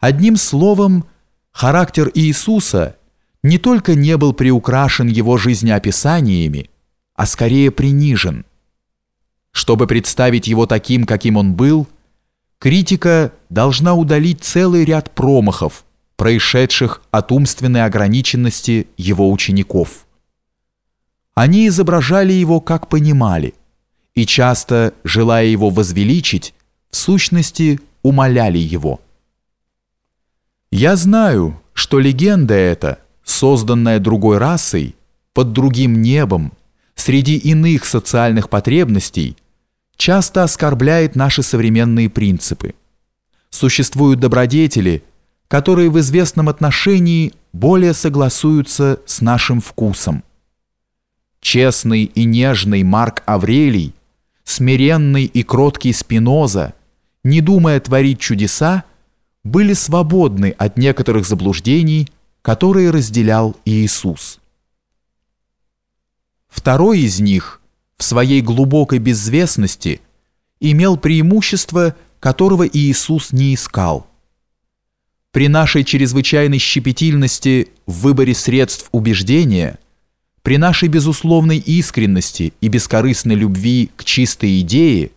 Одним словом, характер Иисуса не только не был приукрашен его жизнеописаниями, а скорее принижен. Чтобы представить его таким, каким он был, критика должна удалить целый ряд промахов, происшедших от умственной ограниченности его учеников. Они изображали его, как понимали, и часто, желая его возвеличить, в сущности умоляли его. Я знаю, что легенда эта, созданная другой расой, под другим небом, среди иных социальных потребностей, часто оскорбляет наши современные принципы. Существуют добродетели, которые в известном отношении более согласуются с нашим вкусом. Честный и нежный Марк Аврелий, смиренный и кроткий Спиноза, не думая творить чудеса, были свободны от некоторых заблуждений, которые разделял Иисус. Второй из них, в своей глубокой безвестности, имел преимущество, которого Иисус не искал. При нашей чрезвычайной щепетильности в выборе средств убеждения, при нашей безусловной искренности и бескорыстной любви к чистой идее,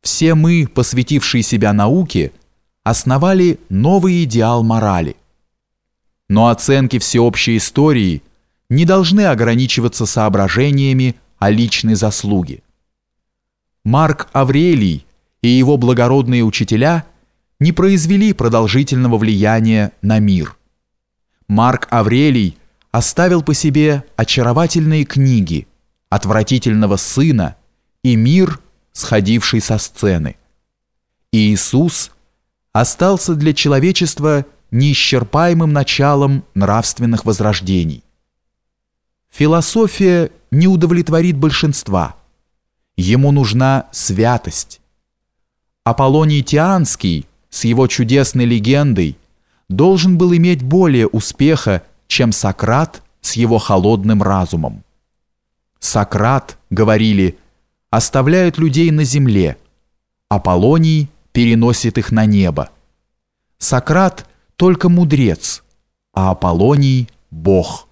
все мы, посвятившие себя науке, основали новый идеал морали. Но оценки всеобщей истории не должны ограничиваться соображениями о личной заслуге. Марк Аврелий и его благородные учителя не произвели продолжительного влияния на мир. Марк Аврелий оставил по себе очаровательные книги «Отвратительного сына» и «Мир», сходивший со сцены. Иисус остался для человечества неисчерпаемым началом нравственных возрождений. Философия не удовлетворит большинства. Ему нужна святость. Аполлоний Тианский с его чудесной легендой должен был иметь более успеха, чем Сократ с его холодным разумом. Сократ, говорили, оставляет людей на земле, Аполлоний переносит их на небо. Сократ только мудрец, а Аполлоний – Бог.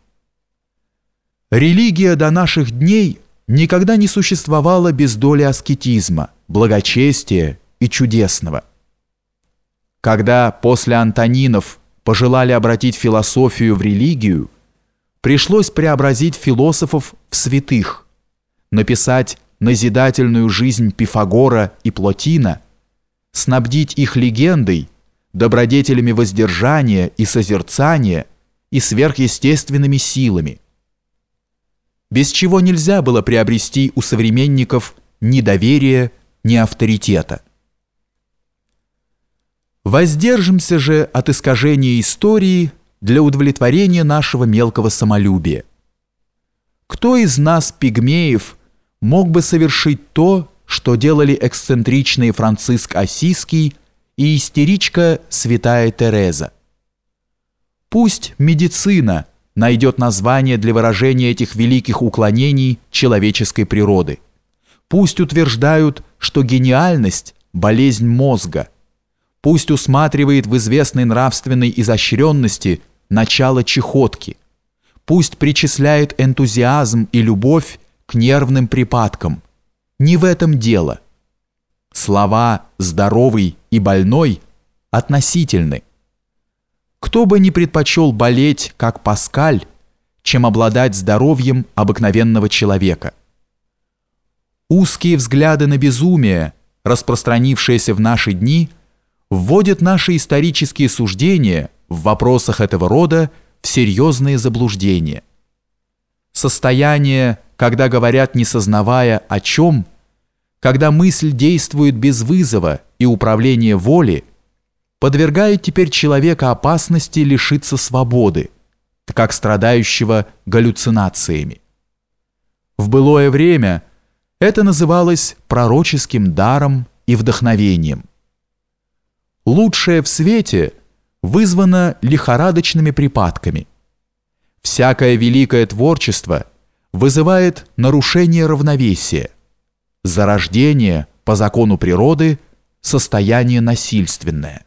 Религия до наших дней никогда не существовала без доли аскетизма, благочестия и чудесного. Когда после Антонинов пожелали обратить философию в религию, пришлось преобразить философов в святых, написать назидательную жизнь Пифагора и Плотина, снабдить их легендой, добродетелями воздержания и созерцания и сверхъестественными силами – без чего нельзя было приобрести у современников ни доверия, ни авторитета. Воздержимся же от искажения истории для удовлетворения нашего мелкого самолюбия. Кто из нас, пигмеев, мог бы совершить то, что делали эксцентричные Франциск Осиский и истеричка Святая Тереза? Пусть медицина – найдет название для выражения этих великих уклонений человеческой природы. Пусть утверждают, что гениальность – болезнь мозга. Пусть усматривает в известной нравственной изощренности начало чехотки. Пусть причисляет энтузиазм и любовь к нервным припадкам. Не в этом дело. Слова «здоровый» и «больной» относительны. Кто бы не предпочел болеть, как Паскаль, чем обладать здоровьем обыкновенного человека. Узкие взгляды на безумие, распространившиеся в наши дни, вводят наши исторические суждения в вопросах этого рода в серьезные заблуждения. Состояние, когда говорят не сознавая о чем, когда мысль действует без вызова и управления воли – подвергает теперь человека опасности лишиться свободы, как страдающего галлюцинациями. В былое время это называлось пророческим даром и вдохновением. Лучшее в свете вызвано лихорадочными припадками. Всякое великое творчество вызывает нарушение равновесия, зарождение по закону природы, состояние насильственное.